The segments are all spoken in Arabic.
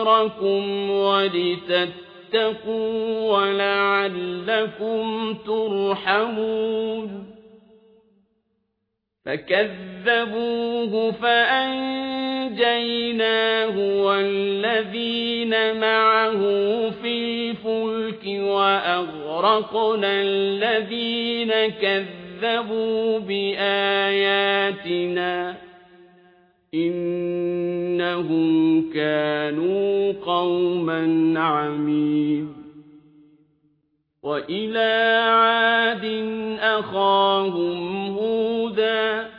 لينذركم ولتتقوا ولعلكم ترحمون فكذبوه فأنجيناه والذين معه في الفلك وأغرقنا الذين كذبوا بآياتنا إنهم كانوا قوما عمين وإلى عاد أخاهم هودا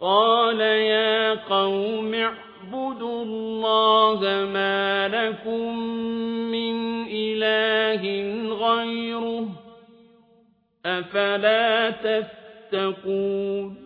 قال يا قوم اعبدوا الله ما لكم من إله غيره أفلا تتقون